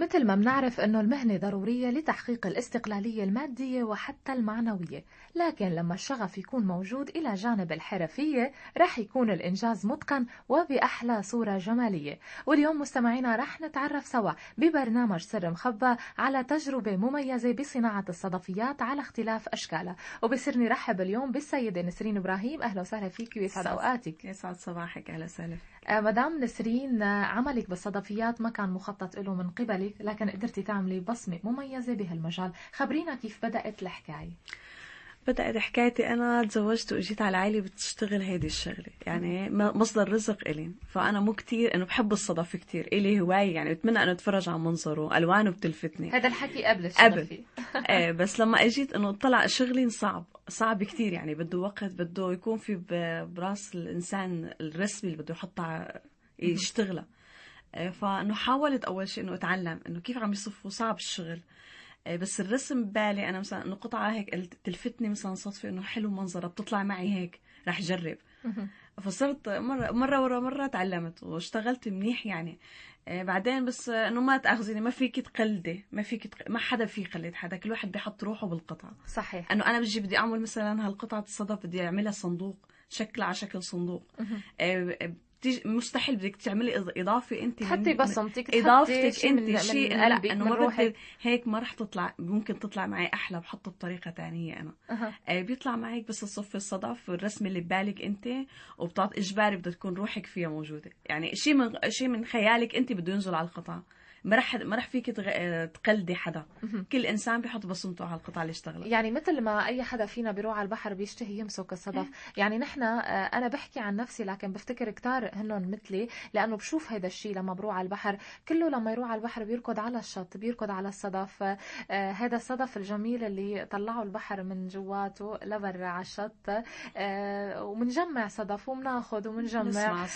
مثل ما بنعرف أنه المهنة ضرورية لتحقيق الاستقلالية المادية وحتى المعنوية. لكن لما الشغف يكون موجود إلى جانب الحرفية رح يكون الإنجاز متقن وبأحلى صورة جمالية. واليوم مستمعينا رح نتعرف سوا ببرنامج سر مخبى على تجربة مميزة بصناعة الصدفيات على اختلاف أشكالها. وبصير نرحب اليوم بالسيدة نسرين إبراهيم. أهلا وسهلا فيك ويسعد أوقاتك. يسعد صباحك. أهلا وسهلا. مدام نسرين آه، عملك بالصدفيات ما كان مخطط له من قبلك لكن قدرتي تعملي بصمة مميزة بهالمجال. خبرينا كيف بدأت الحكاية. بدأت حكايتي أنا تزوجت وإجيت على عائلة بتشتغل هيدي الشغلة. يعني مصدر رزق إلي. فأنا مو كتير إنه بحب الصدف كتير. إلي هواية يعني بتمنى إنه أتفرج على منظره. ألوانه بتلفتني. هذا الحكي قبل قبل. إيه بس لما إجيت إنه طلع شغلي صعب. صعب كتير يعني بده وقت بده يكون في براس الإنسان الرسمي اللي بده يحطها يشتغلها. إيه، فإنه حاولت أول شيء إنه أتعلم إنه كيف عم يصفوا صعب الشغل. إيه، بس الرسم ببالي أنا مثلا إنه قطعة هيك تلفتني مثلا صدفة إنه حلو منظرها بتطلع معي هيك رح اجرب فصرت مره مرة ورا مرة تعلمت واشتغلت منيح يعني. إيه، بعدين بس انه ما تاخذيني ما فيك تقلدي ما فيك تق... ما حدا في يقلد حدا كل واحد بيحط روحه بالقطعة. صحيح. انه أنا بجي بدي اعمل مثلا هالقطعة الصدف بدي اعملها صندوق شكلها على شكل صندوق. مستحيل بدك تعملي إضافة أنت تحطي بصمتك إضافتك أنت شيء لا إنه مرات هيك ما رح تطلع ممكن تطلع معي أحلى بحطه بطريقة ثانية أنا. أه. آه بيطلع معك بس تصفي الصدف والرسمة اللي ببالك أنت وبتعط إجباري بدها تكون روحك فيها موجودة. يعني شيء من شيء من خيالك أنت بده ينزل على القطعه ما رح ما رح فيك تقلدي حدا. كل إنسان بيحط بصمته على القطعه اللي اشتغلها يعني مثل ما أي حدا فينا بيروح على البحر بيشتهي يمسك الصدف. يعني نحن آه، أنا بحكي عن نفسي لكن بفتكر كتار هنن مثلي لأنه بشوف هذا الشيء لما بروح على البحر. كله لما يروح على البحر بيركض على الشط بيركض على الصدف. آه، هذا الصدف الجميل اللي طلعه البحر من جواته لبرا على الشط. آه، ومنجمع صدف ومناخذ ومنجمع.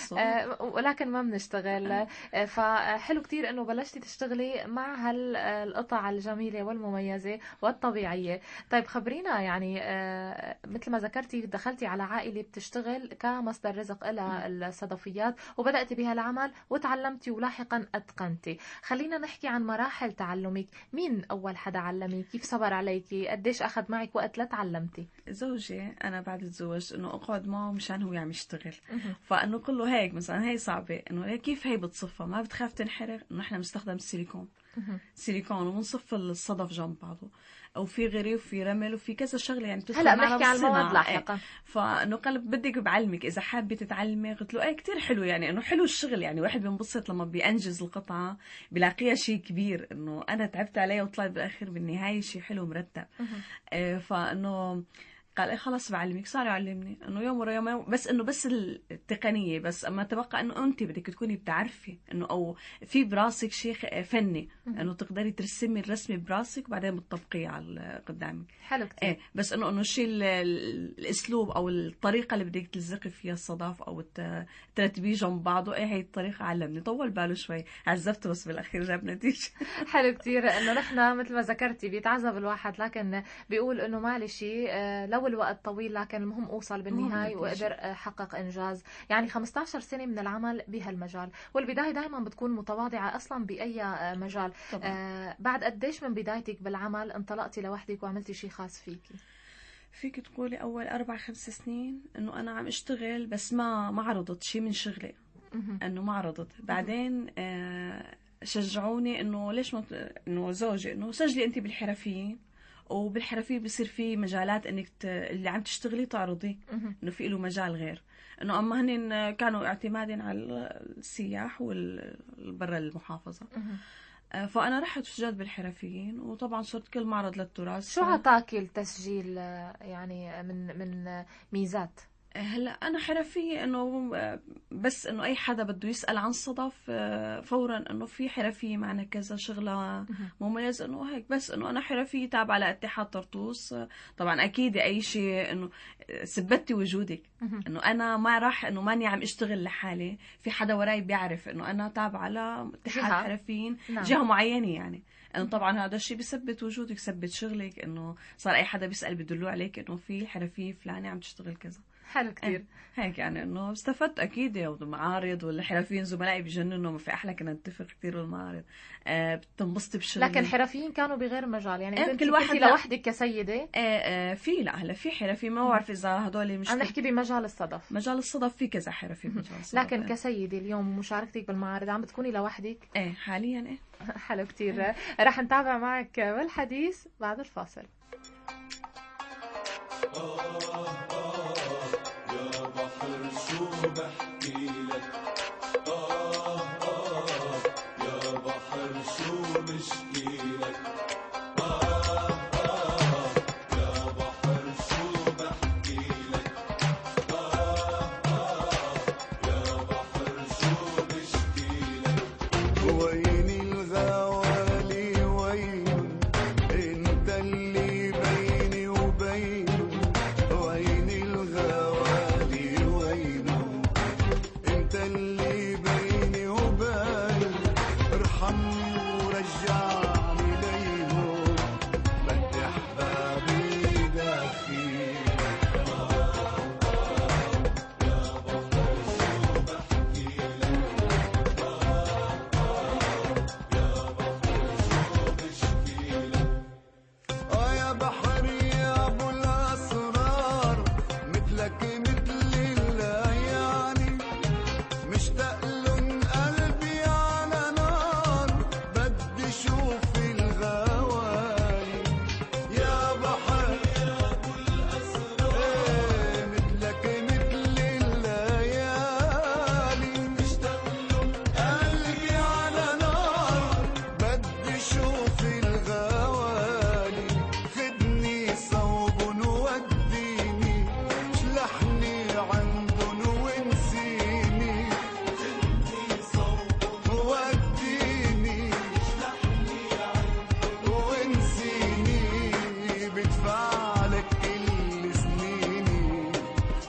ولكن ما بنشتغل. فحلو كتير إنه بلشت بدأتي تشتغلي مع هالقطع الجميلة والمميزة والطبيعية. طيب خبرينا يعني آه، مثل ما ذكرتي دخلتي على عائلة بتشتغل كمصدر رزق لها الصدفيات وبدأتي بها العمل وتعلمتي ولاحقا أتقنتي. خلينا نحكي عن مراحل تعلمك. مين أول حدا علمك؟ كيف صبر عليكي قديش أخذ معك وقت لتعلمتي؟ زوجي أنا بعد تزوجت إنه أقعد معه مشان هو عم يشتغل. فإنه كله هيك مثلا هي صعبة إنه كيف هي بتصفى؟ ما بتخاف تنحرق إنه إحنا بنستخدم السيليكون سيليكون وبنصف الصدف جنب بعضه. أو في غريب وفي رمل وفي كذا شغلة يعني هلا بنحكي عن المواد لاحقا. فانه قال بدك بعلمك إذا حابة تتعلمي قلت له إيه كثير حلو يعني إنه حلو الشغل يعني. واحد بينبسط لما بينجز القطعة بلاقيها شيء كبير إنه أنا تعبت عليها وطلعت بالآخر بالنهاية شيء حلو مرتب إيه فإنه قال إيه خلص بعلمك صار يعلمني. إنه يوم ورا يوم بس إنه بس التقنية بس أما تبقى إنه انت بدك تكوني بتعرفي إنه أو في براسك شيء فني إنه تقدري ترسمي الرسمة براسك وبعدين بتطبقيه على قدامك. حلو كتير. إيه بس إنه إنه الشيء الأسلوب أو الطريقة اللي بدك تلزقي فيها الصدف أو ترتبيه جنب بعضه إيه هي الطريقة علمني. طول باله شوي. عزبته بس بالأخير جاب نتيجة. حلو كثير إنه نحن مثل ما ذكرتي بيتعذب الواحد لكن بيقول إنه ما شيء. لو الوقت طويل لكن المهم أوصل بالنهاية وأقدر أحقق إنجاز. يعني 15 سنة من العمل بهالمجال. والبداية دائما بتكون متواضعة أصلا بأي آه، مجال. طبعا. آه بعد قديش من بدايتك بالعمل انطلقتي لوحدك وعملتي شيء خاص فيكي؟ فيك تقولي أول أربع خمس سنين إنه أنا عم أشتغل بس ما ما عرضت شيء من شغلي. إنه ما عرضت. بعدين آه شجعوني إنه ليش ما إنه زوجي إنه سجلي انت بالحرفيين. وبالحرفية بصير في مجالات إنك ت... اللي عم تشتغلي تعرضي إنه في له مجال غير. إنه أما هن كانوا اعتمادا على السياح والبرا المحافظة. آه، فأنا رحت سجلت بالحرفيين وطبعا صرت كل معرض للتراث. شو عطاكي التسجيل آه، يعني من من ميزات؟ هلا أنا حرفية إنه بس إنه أي حدا بده يسأل عن صدف فورا إنه في حرفية معنا كذا شغلة مميز إنه هيك. بس إنه أنا حرفية تابعة لاتحاد طرطوس. طبعا أكيد أي شيء إنه ثبتي وجودك. إنه أنا ما راح إنه ماني عم أشتغل لحالي. في حدا وراي بيعرف إنه أنا تابعة لاتحاد حرفيين نعم. جهة معينة يعني. إنه طبعا هذا الشيء بثبت وجودك بثبت شغلك. إنه صار أي حدا بيسأل بدلوا عليك إنه في حرفية فلانة عم تشتغل كذا. حلو كثير إيه، هيك يعني إنه استفدت أكيد يا معارض والحرفيين زملائي بجننوا ما في أحلى كنا نتفق كثير بالمعارض. آه بتنبسطي بشغل لكن حرفيين كانوا بغير مجال. يعني كنت كل واحد. لوحدك كسيدة. آه آه في لا هلا في حرفي ما بعرف إذا هدول مش عم نحكي بمجال الصدف. مجال الصدف في كذا حرفي بمجال الصدف لكن إيه. كسيدة اليوم مشاركتك بالمعارض عم بتكوني لوحدك. إيه حاليا إيه. حلو كثير رح نتابع معك بالحديث بعد الفاصل.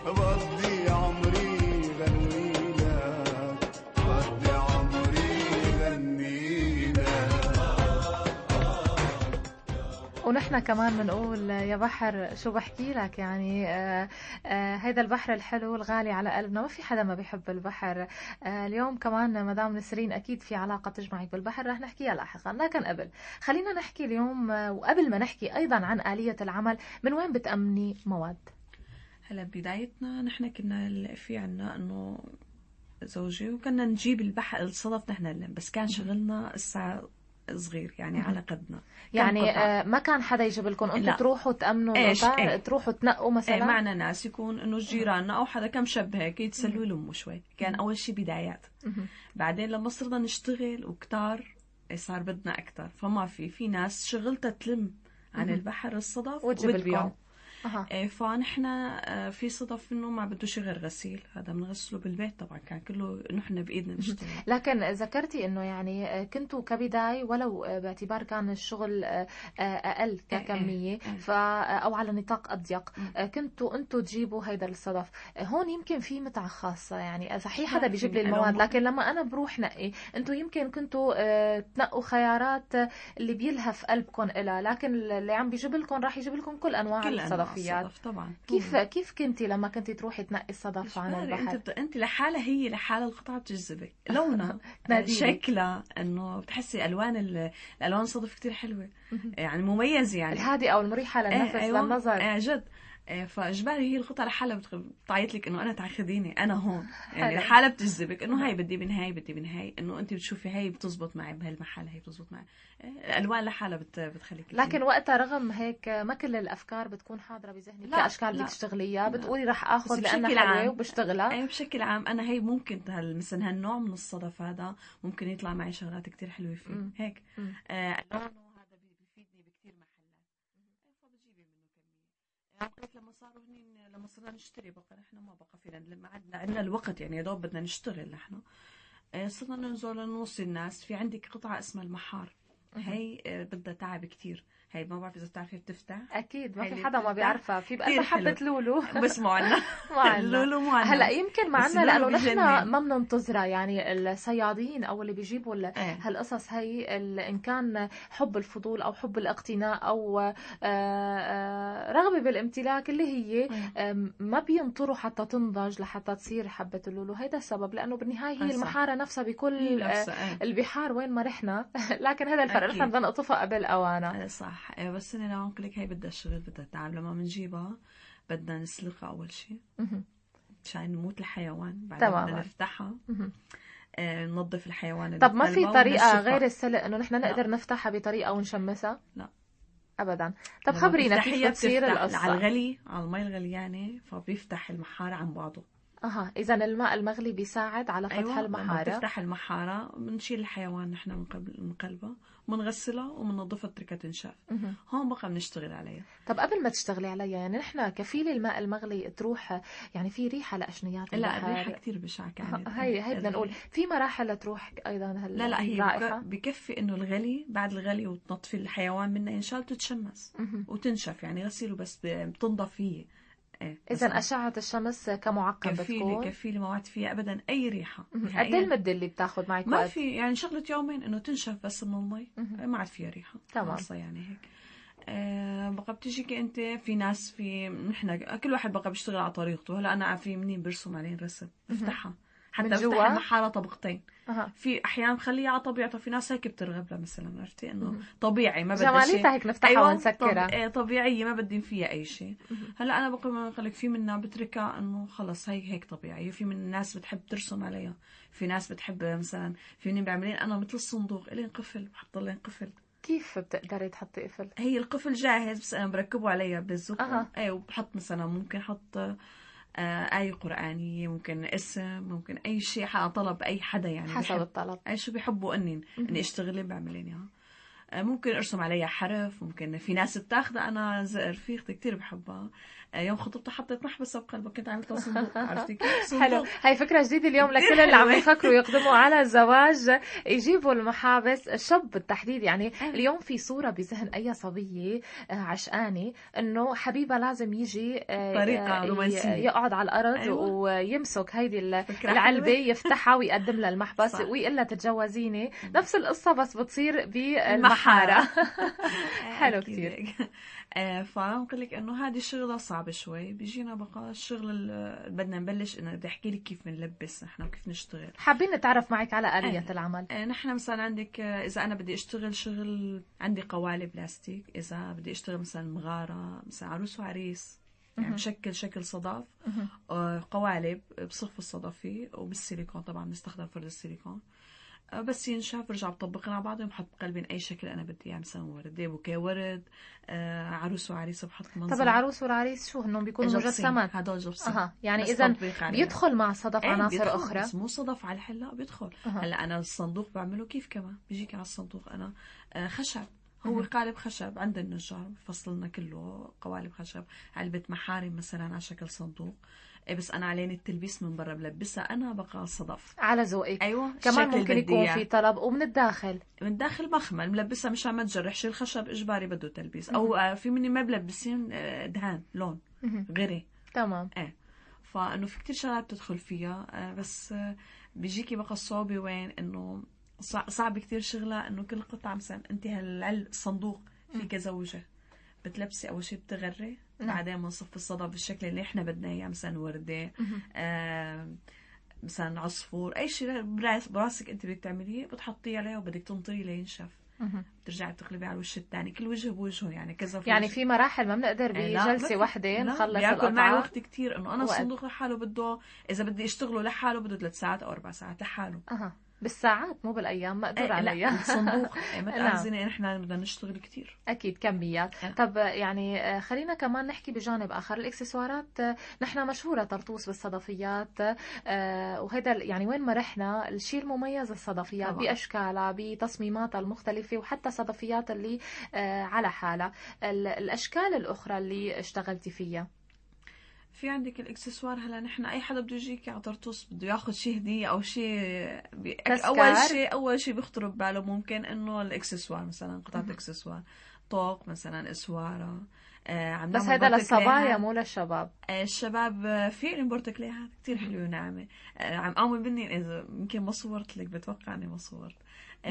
عمري عمري ونحن كمان بنقول يا بحر شو بحكي لك يعني آه آه هيدا البحر الحلو الغالي على قلبنا ما في حدا ما بيحب البحر. آه اليوم كمان مدام نسرين أكيد في علاقة تجمعك بالبحر رح نحكيها لاحقا لكن قبل خلينا نحكي اليوم آه وقبل ما نحكي أيضا عن آلية العمل من وين بتأمني مواد؟ هلا بدايتنا نحن كنا في عنا إنه زوجي وكنا نجيب البحر الصدف نحن نلم بس كان شغلنا الساعة صغير يعني على قدنا يعني؟ آه ما كان حدا يجيب لكم أنتم. تروحوا تأمنوا إيش؟ إيه. تروحوا تنقوا إيه مثلا معنا ناس يكون إنه جيراننا أو حدا كم شاب هيك يتسلوا يلموا شوي كان أول شيء بدايات. بعدين لما صرنا نشتغل وكتار إيه صار بدنا أكثر فما في في ناس شغلتها تلم عن. البحر الصدف وتجيب لكم إيه فنحن آه، في صدف إنه ما بده شي غير غسيل. هذا بنغسله بالبيت طبعا كان كله نحن بإيدنا نشتغل. لكن ذكرتي إنه يعني كنتوا كبداية ولو باعتبار كان الشغل أقل ككمية إيه. ف أو على نطاق أضيق. كنتوا أنتوا تجيبوا هيدا الصدف. هون يمكن في متعة خاصة يعني. صحيح حدا بيجيب لي المواد لكن لما أنا بروح نقي أنتوا يمكن كنتوا آه، تنقوا خيارات اللي بيلهف قلبكم إلها. لكن اللي عم بيجيب لكم راح يجيب لكم كل أنواع. الصدفيات الصدف طبعا. كيف كيف كنتي لما كنتي تروحي تنقي الصدف عن البحر؟ أنت بت... أنت لحالها هي لحالها القطعه بتجذبك. لونها. شكلها إنه بتحسي ألوان ال... الألوان الصدف كتير حلوة. يعني مميزه يعني. الهادئة أو المريحة للنفس إيه، أيوة. للنظر. إيه جد. إيه، فاجباري هي القطعه لحالها بتخ- بتعيط لك إنه أنا تاخذيني أنا هون يعني حلو. لحالها بتجذبك إنه هاي بدي من هاي بدي من هاي إنه أنت بتشوفي هاي بتزبط معي بهالمحل هاي بتزبط معي إيه، الألوان لحالها بت... بتخليك لكن وقتها رغم هيك ما كل الأفكار بتكون حاضرة بذهنك كاشكال بدك لا. تشتغليها لا. بتقولي رح آخذ لأنها حلوة وبشتغلها إيه بشكل عام أنا هي ممكن هال مثلا هالنوع من الصدف هذا ممكن يطلع معي شغلات كتير حلوة فيه. هيك. آه لونه هذا بي- بيفيدني بكثير محلات إيه، فبجيبي منه كميه يعني قلت لما صاروا هنين لما صرنا نشتري بقى نحن ما بقى فينا. لما عندنا عندنا الوقت يعني يا دوب بدنا نشتغل نحن. آه، صرنا ننزل نوصي الناس. في عندك قطعة اسمها المحار. هي آه، بدها تعب كتير. هي ما بعرف إذا بتعرفي بتفتح أكيد ما في حدا ما. بيعرفها في حلو. حبه لولو بس مو عنا ما عنا. لولو مو عنا هلأ يمكن ما بس عنا اللولو لأنه نحن. ما بننتظرها يعني الصيادين أو اللي بيجيبوا ال- إيه. هالقصص هي ال- إن كان حب الفضول أو حب الاقتناء أو آه، آه، رغبة بالامتلاك اللي هي إيه. ما بينطروا حتى تنضج لحتى تصير حبة اللولو هيدا السبب لأنه بالنهاية هي. المحارة نفسها بكل آه، إيه. البحار وين ما رحنا لكن هذا الفرق. نحن بدنا نقطفها قبل اوانها إيه صح بس أنا بقول لك هي بدها شغل بدها تعب لما بنجيبها بدنا نسلقها أول شيء. مشان نموت الحيوان بعدين. بدنا نفتحها. آه، ننظف الحيوان طب ما في وننشفها. غير السلق إنه نحن لا. نقدر نفتحها بطريقة ونشمسها؟ لا. ابدا طب خبرينا كيف بتصير القصة على الغلي على المي الغليانة فبيفتح المحار عن بعضه أها اذا الماء المغلي بيساعد على فتح أيوة لما المحارة بتفتح المحارة بنشيل الحيوان نحن من قبل من قلبها بنغسلها وبننظفها تركها تنشف. هون بقى بنشتغل عليها. طب قبل ما تشتغلي عليها يعني نحن كفيل الماء المغلي تروح يعني في ريحة لأشنيات لا البحر؟ الريحة كتير بشعة كانت. هي هي بدنا نقول. في مراحل تروح أيضا هال لا لا هي بكفي إنه الغلي بعد الغلي وتنطفي الحيوان منها ينشال تتشمس. وتنشف. يعني غسيله بس بتنضف هي إيه اذا أشعة الشمس كمعقم كفيلي بتكون كفيلي ما وعد فيها ابدا أي ريحة. قد إيه المدة اللي بتاخذ معك ما وقت؟ في يعني شغلة يومين إنه تنشف بس من المي. ما عاد فيها ريحة. تمام. يعني هيك. آه بقى بتجيكي أنت في ناس في نحن كل واحد بقى بيشتغل على طريقته. هلا أنا في منين برسم عليه الرسم بفتحها. حتى جوا؟ المحاره طبقتين أها في احيان بخليها على طبيعتها في ناس هيك بترغب لها مثلا عرفتي إنه. طبيعي ما بدها شيء جماليتها هيك نفتحها أيوة، ونسكرها طب... إيه طبيعية ما بدين فيها أي شيء. هلأ أنا بقول لك في منا بتركها إنه خلص هي هيك طبيعية في من الناس بتحب ترسم عليها في ناس بتحب مثلا في منين بيعملين أنا مثل الصندوق الين قفل بحط لين قفل كيف بتقدري تحطي قفل؟ هي القفل جاهز بس أنا بركبه عليها بالزق أها. إيه وبحط مثلا ممكن أحط آية قرآنية ممكن اسم ممكن أي شيء على طلب أي حدا يعني حسب الطلب. أي شو بيحبوا أني مهم. اني أشتغل بعملين آه، ممكن أرسم عليها حرف ممكن في ناس بتاخذها أنا رفيقتي كثير بحبها آه، يوم خطبتها حطيت محبسه بقلبها كنت عملتها صندوق عرفتي كيف حلو هاي فكرة جديدة اليوم لكل اللي عم. يفكروا يقدموا على الزواج يجيبوا المحابس الشاب بالتحديد يعني أه. اليوم في صورة بذهن أي صبية آه، عشقانة إنه حبيبها لازم يجي آه، طريقة آه، رومانسية. يقعد على الأرض أيوة. ويمسك هيدي ال- فكرة العلبة حلوة. يفتحها ويقدم لها المحبس. ويقول لها تتجوزيني نفس القصة بس بتصير بالمحارة حلو كتير. آه، فبقول لك إنه هذه الشغلة صعبة شوي بيجينا بقى الشغل اللي بدنا نبلش إنه بدي أحكي لك كيف بنلبس نحن وكيف نشتغل حابين نتعرف معك على آلية أه. العمل آه، نحن مثلا عندك آه، إذا أنا بدي أشتغل شغل عندي قوالب بلاستيك إذا بدي أشتغل مثلا مغارة مثلا عروس وعريس يعني. بشكل شكل صدف. آه، قوالب بصف الصدفي وبالسيليكون طبعا بنستخدم فرد السيليكون آه، بس ينشف برجع بطبقهم على بعضهم بحط بقلبين أي شكل أنا بدي. يعني مثلا وردة بوكيه ورد آه، عروس وعريس بحط منظر. طب العروس والعريس شو هنهم؟ بيكونوا. مجسمات هدول جبسين أها. يعني اذا. بيدخل مع صدف إيه، عناصر بيدخل، أخرى؟ بس مو صدف على الحلا بيدخل. أها. هلأ أنا الصندوق بعمله كيف كمان؟ بيجيك على الصندوق أنا. آه، خشب. هو. قالب خشب عند النجار بفصلنا كله قوالب خشب. علبة محارم مثلا على شكل صندوق. بس أنا عليني التلبيس من برا بلبسها أنا بقى صدف على ذوقك. أيوه كمان ممكن يكون في. طلب ومن الداخل. من الداخل مخمل ملبسها مشان ما تجرحش الخشب إجباري بده تلبيس. أو آه، في مني ما بلبسين آه، دهان لون. غيري تمام. فإنه في كتير شغلات بتدخل فيها آه، بس بيجيكي بقى الصعوبة وين؟ إنه صع- صعب كتير شغلة إنه كل قطعة مثلا انت هالعل الصندوق في كذا وجه بتلبسي أول شيء بتغري نعم. بعدين بنصف الصدى بالشكل اللي إحنا بدنا إياه مثلا. آه مثلا عصفور أي شيء براس- براسك أنت بدك تعمليه بتحطيه عليه وبدك تنطريه لينشف. بترجعي بتقلبي على الوش الثاني كل وجه بوجهه يعني كذا يعني وجه. في مراحل ما بنقدر إيه، واحدة لا، نخلص بياكل معي وقت كتير إنه أنا. الصندوق لحاله بده إذا بدي أشتغله لحاله بده ثلاث ساعات أو أربع ساعات لحاله أها بالساعات مو بالأيام مقدور إيه، عليها الصندوق إيه، ما نعم. تأذني نحن بدنا نشتغل كتير أكيد كميات أه. طب يعني آه، خلينا كمان نحكي بجانب آخر الإكسسوارات آه، نحن مشهورة طرطوس بالصدفيات آه، وهذا يعني وين ما رحنا الشيء المميز الصدفيات طبعاً. بأشكالها بتصميماتها المختلفة وحتى صدفيات اللي على حالها ال- الأشكال الأخرى اللي اشتغلتي فيها في عندك الاكسسوار؟ هلا نحن أي حدا بده يجيك على طرطوس بده ياخذ شيء هدية أو شيء بي... أول شيء أول شيء بيخطر بباله ممكن إنه الاكسسوار مثلا قطعة. اكسسوار طوق مثلا إسوارة. آه، عم بس porte-clés للصبايا. مو للشباب. آه، الشباب آه، في لهم بورتوكليهات كتير حلوة وناعمة. آه، عم قوم مني إذا؟ يمكن ما صورت لك بتوقع إني ما صورت.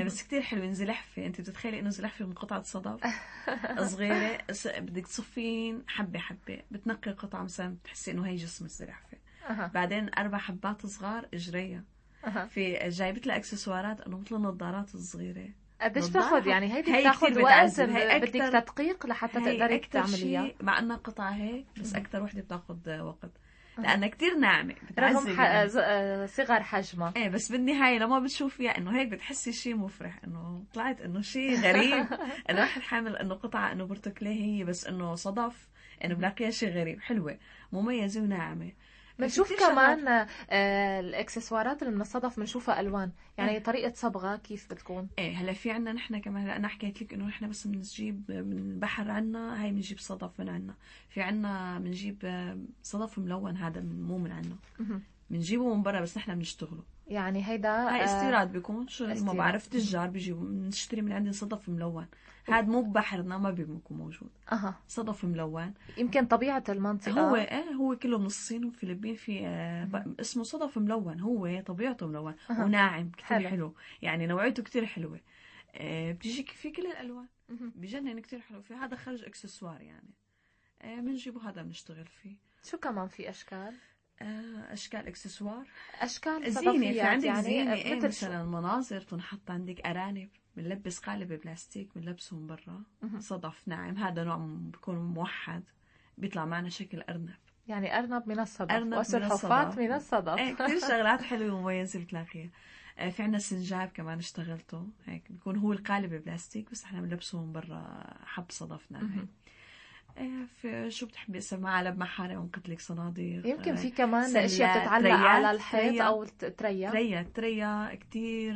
بس كتير حلوة زلحفة أنت بتتخيلي إنه زلحفة من قطعة صدف صغيرة س- بدك تصفين حبة حبة بتنقي قطعة مثلا بتحسي إنه هي جسم الزلحفة أها. بعدين أربع حبات صغار إجريها أها. في جايبت لها إكسسوارات إنه مثل النظارات الصغيرة قديش. بتاخد يعني هيدي هي كتير وقت بدك تدقيق لحتى تقدري تعمليها مع إنها قطعة هيك بس. أكثر وحدة بتاخذ وقت. لانها كتير ناعمة رغم. يعني. آه، صغر حجمها إيه بس بالنهاية لما بتشوفيها إنه هيك بتحسي شيء مفرح إنه طلعت إنه شيء غريب إنه واحد حامل إنه قطعة إنه برتقاليه هي بس إنه صدف إنه بلاقيها شيء غريب حلوة مميزة وناعمة بنشوف. كمان آه، الإكسسوارات اللي من الصدف بنشوفها ألوان يعني إيه. طريقة صبغة كيف بتكون إيه هلا في عنا نحن كمان هلا أنا حكيت لك إنه نحن بس بنجيب من بحر عنا هاي بنجيب صدف من عنا في عنا بنجيب آه، صدف ملون هذا من مو من عنا. بنجيبه من برا بس نحن بنشتغله يعني هيدا هاي آه، استيراد بيكون شو ما. بعرف تجار بيجيبوا بنشتري من عندي صدف ملون هذا مو ببحرنا ما بيكون موجود. أها. صدف ملون. يمكن طبيعة المنطقة. هو إيه هو كله من الصين والفلبين في آه، اسمه صدف ملون. هو طبيعته ملون. أها. وناعم كثير حلو. حلو. يعني نوعيته كثير حلوة. آه، بتجيك في كل الألوان. بجنن كثير حلو. في هذا خرج إكسسوار يعني. آه، بنجيبه هذا بنشتغل فيه. شو كمان في أشكال؟ آه، أشكال إكسسوار. أشكال زينة في عندك يعني زينة إيه مثل مثلا مناظر تنحط عندك أرانب. بنلبس قالب بلاستيك بنلبسهم برا. مهم. صدف ناعم هذا نوع بيكون موحد. بيطلع معنا شكل أرنب. يعني أرنب من الصدف. أرنب من وسلحفاة الصدف. من الصدف. إيه كثير شغلات حلوة ومميزة بتلاقيها آه، في عنا سنجاب كمان اشتغلته. هيك بيكون هو القالب بلاستيك بس إحنا بنلبسه من برا حب صدف ناعم مهم. آه، في شو بتحبي؟ اسمها معلب محارة قلت لك صناديق. يمكن في كمان أشياء بتتعلق على الحيط. أو تريا تريا تريا كتير.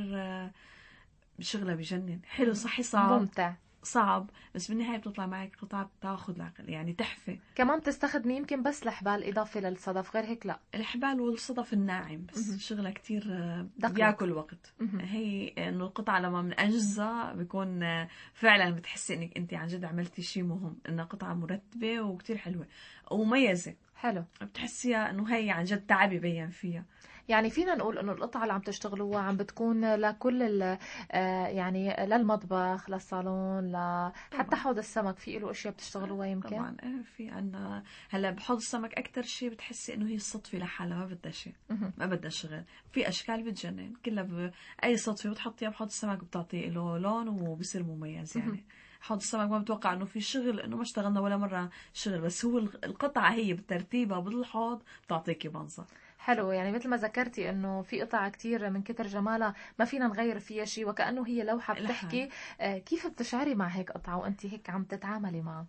آه، شغلة بجنن. حلو صحي صعب. ممتع. صعب. بس بالنهاية بتطلع معك قطعة بتاخذ العقل يعني تحفة. كمان بتستخدمي يمكن بس الحبال اضافه للصدف غير هيك لا. الحبال والصدف الناعم بس. شغلة كتير آه، دقيق. بياكل وقت. هي إنه القطعة لما بنأجزها بيكون آه، فعلا بتحسي إنك أنت عن جد عملتي شيء مهم إنها قطعة مرتبة وكتير حلوة ومميزة. حلو. بتحسيها إنه هي عن جد تعب يبين فيها. يعني فينا نقول إنه القطعة اللي عم تشتغلوها عم بتكون لكل ال- آه، يعني للمطبخ للصالون ل حتى حوض السمك. في له أشياء بتشتغلوها يمكن؟ طبعا إيه، في عنا هلأ بحوض السمك أكثر شيء بتحسي إنه هي الصدفه لحالها ما بدها شيء. ما بدها شغل. في أشكال بتجنن كلها ب... أي صدفه بتحطيها بحوض السمك بتعطي له لون وبصير مميز. يعني. حوض السمك ما بتوقع إنه في شغل إنه ما اشتغلنا ولا مرة شغل بس هو الق- القطعة هي بترتيبها بالحوض بتعطيكي منظر. حلو. يعني مثل ما ذكرتي إنه في قطع كتير من كتر جمالها ما فينا نغير فيها شيء وكأنه هي لوحة. بتحكي. آه، كيف بتشعري مع هيك قطعة وانت هيك عم تتعاملي معها؟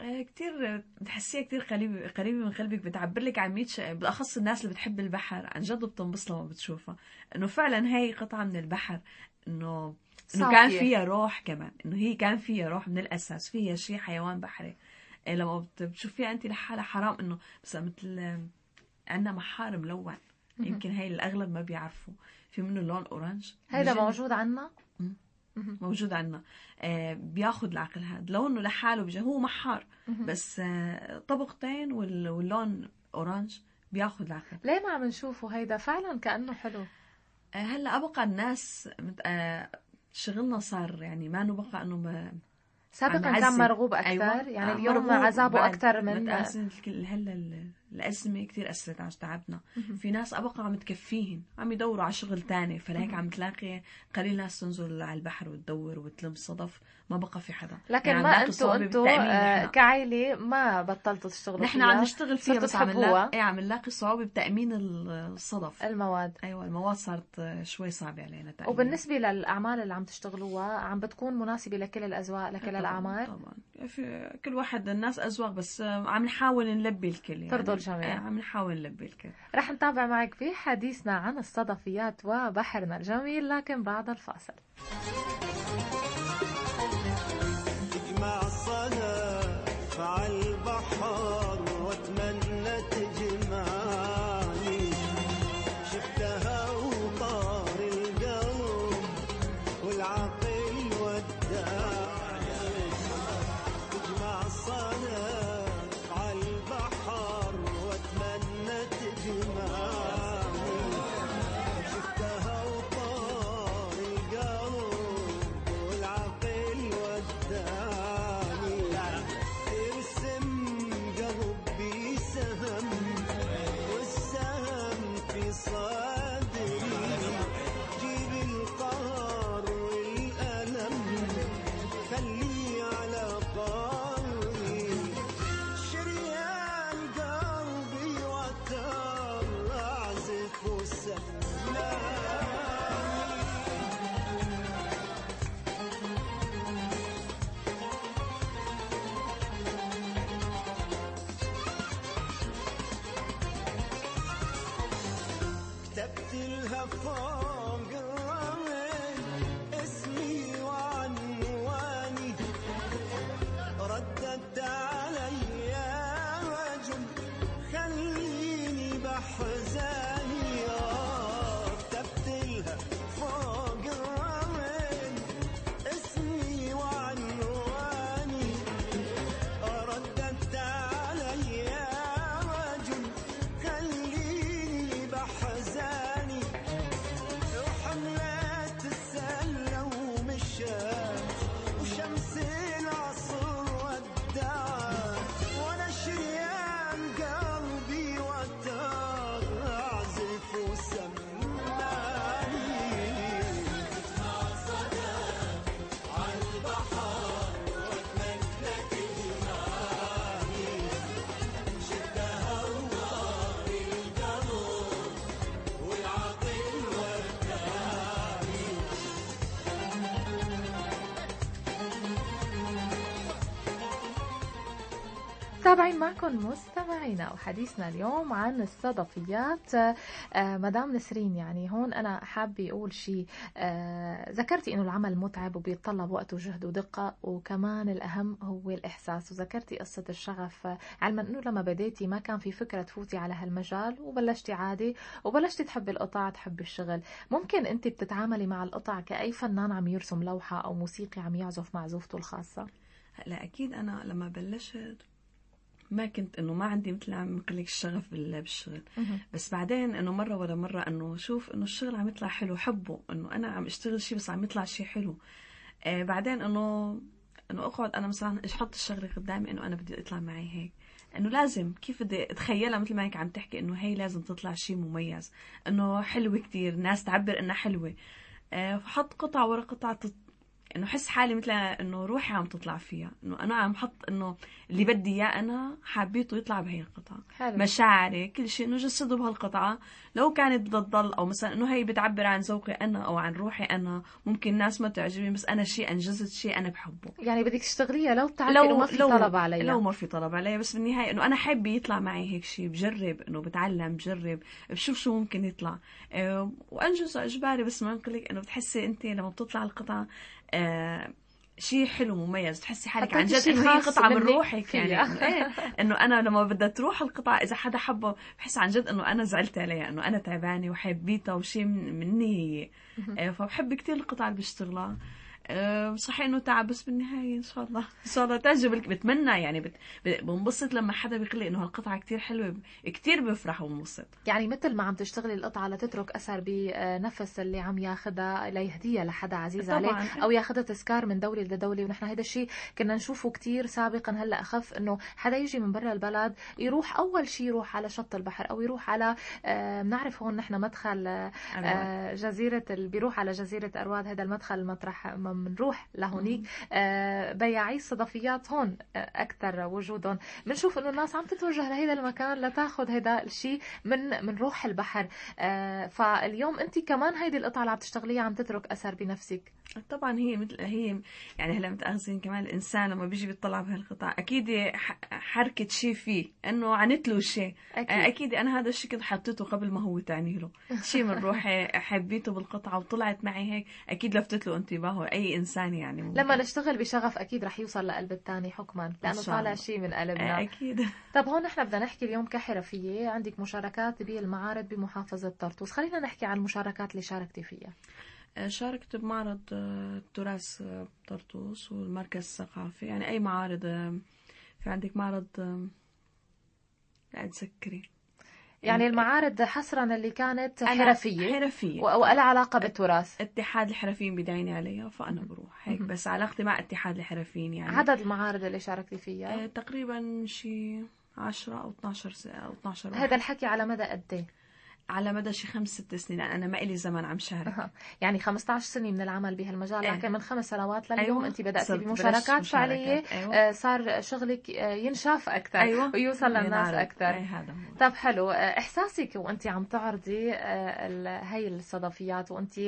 آه، كتير بتحسيها كتير قريبة قريبة من قلبك بتعبر لك عن 100 شيء بالأخص الناس اللي بتحب البحر عن جد بتنبسط لما بتشوفها. إنه فعلا هي قطعة من البحر. إنه إنه كان. فيها روح كمان. إنه هي كان فيها روح من الأساس. فيها شيء حيوان بحري. إيه لما بت- بتشوفيها أنت لحالها حرام إنه بس مثل عندنا محار ملون. يمكن هي الأغلب ما بيعرفوا. في منه لون orange. هيدا بجن- موجود. مهم. موجود عندنا آه بياخد العقل هذا. لونه لحاله بيجي هو محار. بس آه، طبقتين وال- واللون orange بياخذ العقل. ليه ما عم نشوفه هيدا؟ فعلا كأنه حلو. آه، هلا أبقى الناس مت- شغلنا صار يعني ما نبقى إنه ما سابقا كان. مرغوب أكثر أيوة. يعني اليوم عذابه أكثر من هلا ال- الازمه كثير اثرت على تعبنا. في ناس أبقى عم تكفيهن عم يدوروا على شغل تاني فلهيك. عم تلاقي قليل ناس تنزل على البحر وتدور وتلم صدف ما بقى في حدا. لكن يعني ما أنتوا أنتوا آه،. كعائله ما بطلتوا تشتغلوا نحن عم نشتغل فيها بس عم. نلاقي إيه، عم نلاقي صعوبة بتأمين ال- الصدف. المواد. أيوة المواد صارت شوي صعبة علينا تأمين. وبالنسبة للأعمال اللي عم تشتغلوها عم بتكون مناسبة لكل الأذواق لكل طبعاً- الأعمار طبعا. في كل واحد الناس أذواق بس عم نحاول نلبي الكل يعني. ترضوا الجميع. إيه، عم نحاول نلبي الكل رح نتابع معك في حديثنا عن الصدفيات وبحرنا الجميل لكن بعد الفاصل كتبت تابعين معكم مستمعينا وحديثنا اليوم عن الصدفيات. آه، مدام نسرين يعني هون أنا حابة أقول شيء آه، ذكرتي إنه العمل متعب وبيتطلب وقت وجهد ودقة وكمان الأهم هو الإحساس. وذكرتي قصة الشغف. علما إنه لما بديتي ما كان في فكرة تفوتي على هالمجال وبلشتي عادي وبلشتي تحبي القطع تحبي الشغل. ممكن أنت بتتعاملي مع القطع كأي فنان عم يرسم لوحة أو موسيقي عم يعزف معزوفته الخاصة؟ هلا أكيد أنا لما بلشت ما كنت إنه ما عندي مثل عم نقول لك الشغف بال- بالشغل. بس بعدين إنه مرة ولا مرة إنه شوف إنه الشغل عم يطلع حلو حبه إنه أنا عم أشتغل شيء بس عم يطلع شيء حلو. آه بعدين إنه إنه أقعد أنا مثلا أحط الشغلة قدامي إنه أنا بدي أطلع معي هيك. إنه لازم كيف بدي أتخيلها مثل ما هيك عم تحكي إنه هي لازم تطلع شيء مميز. إنه حلوة كتير ناس تعبر إنها حلوة. آه فحط قطعه ورا قطعه تط... إنه حس حالي مثل إنه روحي عم تطلع فيها. إنه أنا عم حط إنه اللي بدي إياه أنا حبيته يطلع بهي القطعة. حلو مشاعري كل شيء إنه جسده بهالقطعة. لو كانت بدها تضل أو مثلا إنه هي بتعبر عن ذوقي أنا أو عن روحي أنا ممكن ناس ما تعجبني بس أنا شيء أنجزت شيء أنا بحبه. يعني بدك تشتغليها لو بتعرفي إنه ما في طلب عليها. لو ما في طلب عليها بس بالنهاية إنه أنا حابة يطلع معي هيك شيء بجرب إنه بتعلم بجرب بشوف شو ممكن يطلع. أه وانجزه أجباري بس ما نقول لك إنه بتحسي انت لما بتطلع القطعة أه شيء حلو مميز. تحسي حالك عن جد إنه هي قطعة من روحك يعني. فيها. إنه أنا لما بدها تروح القطعة إذا حدا حبه بحس عن جد إنه أنا زعلت عليها إنه أنا تعبانة وحبيتها وشيء من مني هي. آه، فبحب كثير القطع اللي بشتغلها آه، صحيح إنه تعب بس بالنهاية إن شاء الله إن شاء الله تعجب الك- بتمنى يعني بت- بنبسط لما حدا بيقول لي إنه هالقطعة كتير حلوة كتير بفرح وبنبسط. يعني مثل ما عم تشتغلي القطعة لتترك أثر بنفس اللي عم ياخدها ليهديها لحدا عزيز طبعاً. عليه أو ياخدها تذكار من دولة لدولة. ونحن هذا الشيء كنا نشوفه كتير سابقا هلأ أخف إنه حدا يجي من برا البلد يروح أول شيء يروح على شط البحر أو يروح على بنعرف هون نحن مدخل جزيرة ال- بيروح على جزيرة أرواد هذا المدخل المطرح ما بنروح لهونيك. آه، بياعي الصدفيات هون آه، أكثر وجودهم بنشوف إنه الناس عم تتوجه لهيدا المكان لتاخذ هيدا الشيء من من روح البحر. آه، فاليوم أنت كمان هيدي القطعة اللي عم تشتغليها عم تترك أثر بنفسك. طبعا هي مثل هي يعني هلا متأخذين كمان الإنسان لما بيجي بيطلع بهالقطع أكيد حركة شيء فيه إنه عنت له شيء أكيد. أكيد أنا هذا الشيء كنت حطيته قبل ما هو تعني له. شيء من روحي حبيته بالقطعة وطلعت معي هيك أكيد لفتت له انتباهه. أي إنسان يعني ممكن. لما نشتغل بشغف أكيد رح يوصل لقلب الثاني حكما شاء طالع. شيء من قلبنا. أكيد. طب هون نحن بدنا نحكي اليوم كحرفية. عندك مشاركات بالمعارض بمحافظة طرطوس. خلينا نحكي عن المشاركات اللي شاركتي فيها. شاركت بمعرض آه، التراث آه، بطرطوس والمركز الثقافي. يعني أي معارض آه، في عندك معرض لا تذكري. يعني المعارض حصرا اللي كانت حرفية و- ولا علاقة بالتراث اتحاد الحرفيين بدعيني عليها فأنا بروح هيك. بس علاقتي مع اتحاد الحرفيين يعني. عدد المعارض اللي شاركتي فيها؟ آه، تقريبا شي 10 أو 12 س- أو 12 واحد. هذا الحكي على مدى قد إيه؟ على مدى شي خمس ست سنين أنا ما إلي زمن عم شارك أها. يعني 15 سنة من العمل بهالمجال إيه. لكن من خمس سنوات لليوم أيوة. انت بدأتي بمشاركات فعلية. أيوة. آه، صار شغلك آه، ينشاف أكثر أيوة. ويوصل للناس. أكثر أي هذا طب حلو آه، إحساسك وانت عم تعرضي هاي الصدفيات وانت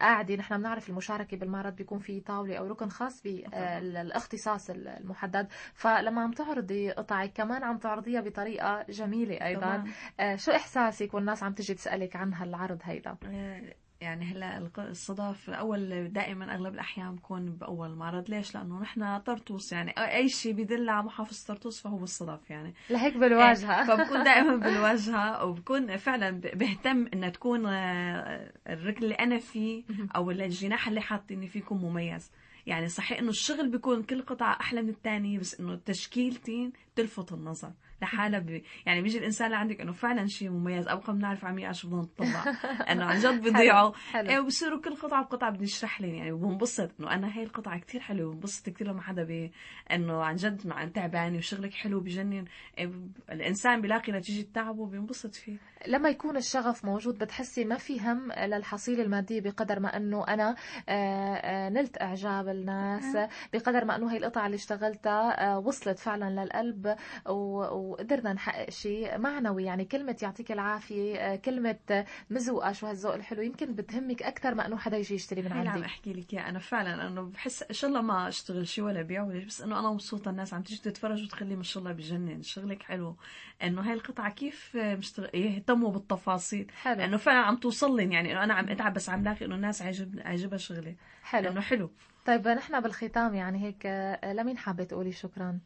قاعدة نحن بنعرف المشاركة بالمعرض بيكون في طاولة أو ركن خاص بالاختصاص المحدد فلما عم تعرضي قطعك كمان عم تعرضيها بطريقة جميلة أيضا طبعاً. شو إحساسك والناس عم تجي تسألك عن هالعرض هيدا. آه، يعني هلا الصدف أول دائما أغلب الأحيان بكون بأول معرض. ليش؟ لأنه نحن طرطوس يعني أي شيء بيدل على محافظة طرطوس فهو بالصدف يعني. لهيك بالواجهة. فبكون دائما بالواجهة وبكون فعلا بهتم إنها تكون آه، الركن اللي أنا فيه أو الجناح اللي حاطيني فيه يكون مميز. يعني صحيح إنه الشغل بيكون كل قطعة أحلى من الثانية بس إنه تشكيلتي تلفت النظر لحالها بي يعني بيجي الإنسان لعندك إنه فعلا شيء مميز أبقى بنعرف عميقه شو بدنا نطلع انه عن جد بيضيعوا. إيه وبصيروا كل قطعة بقطعة بدي أشرح لهم يعني وبنبسط إنه أنا هاي القطعة كتير حلوة وبنبسط كتير لما حدا بي إنه عن جد مع تعبانة وشغلك حلو بجنن إيه الإنسان بيلاقي نتيجة تعبه بينبسط فيه لما يكون الشغف موجود بتحسي ما في هم للحصيلة المادية بقدر ما إنه أنا آه، آه، نلت إعجاب الناس بقدر ما إنه هي القطعة اللي اشتغلتها آه، وصلت فعلا للقلب وقدرنا نحقق شيء معنوي. يعني كلمة يعطيك العافية آه، كلمة مزوقة شو هالذوق الحلو. يمكن بتهمك أكثر ما إنه حدا يجي يشتري من هي اللي عم أحكي لك اياه أنا فعلا انه بحس إن شاء الله ما أشتغل شيء ولا بيع ولا بس إنه أنا مبسوطة الناس عم تيجي تتفرج وتخلي ما شاء الله بجنن. شغلك حلو. إنه هاي القطعة كيف مشتغل يهتموا بالتفاصيل. حلو. انه فعلا عم توصل لي يعني إنه أنا عم اتعب بس عم لاقي إنه الناس عاجب عاجبها شغلي. حلو. انه حلو. طيب نحن بالختام يعني هيك آه، لمين حابة تقولي شكرا؟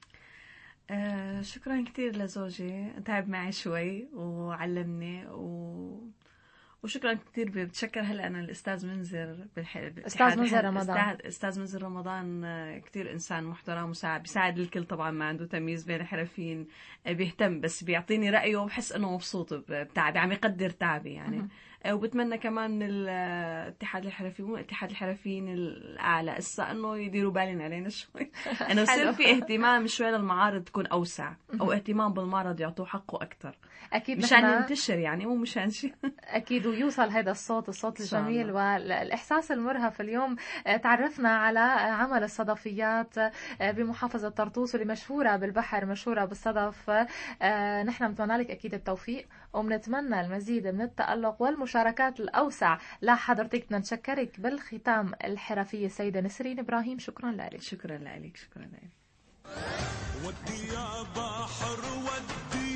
آه شكرا كثير لزوجي تعب معي شوي وعلمني و... وشكرا كثير بتشكر هلا أنا الأستاذ منذر بالح... أستاذ منذر رمضان. أستاذ أستاذ منذر رمضان كثير إنسان محترم وساعد بيساعد الكل طبعا ما عنده تمييز بين الحرفيين بيهتم بس بيعطيني رأيه وبحس إنه مبسوط بتعبي عم يقدر تعبي يعني. وبتمنى كمان الاتحاد الحرفي مو اتحاد الحرفيين الأعلى. هسه إنه يديروا بالهم علينا شوي. انه. يصير في اهتمام شوي للمعارض تكون أوسع أو اهتمام بالمعرض يعطوه حقه أكثر أكيد مشان نحن ينتشر يعني مو مشان شيء أكيد ويوصل هذا الصوت الصوت الجميل والإحساس المرهف اليوم. آه، تعرفنا على عمل الصدفيات آه، بمحافظة طرطوس واللي مشهورة بالبحر مشهورة بالصدف. آه، نحن بنتمنى لك أكيد التوفيق وبنتمنى المزيد من التألق والمشاركات الأوسع. لحضرتك بدنا نشكرك بالختام الحرفية السيدة نسرين إبراهيم. شكرا لك. شكرا لك. شكرا لك. ودي يا بحر ودي